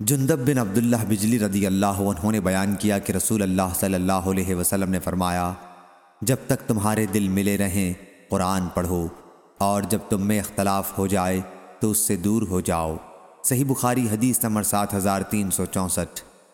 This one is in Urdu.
جندب بن عبداللہ بجلی رضی اللہ عنہ نے بیان کیا کہ رسول اللہ صلی اللہ علیہ وسلم نے فرمایا، جب تک تمہارے دل ملے رہیں، قرآن پڑھو، اور جب تم میں اختلاف ہو جائے، تو اس سے دور ہو جاؤ۔ صحیح بخاری حدیث نمبر سات ہزار تین سو چونسٹھ۔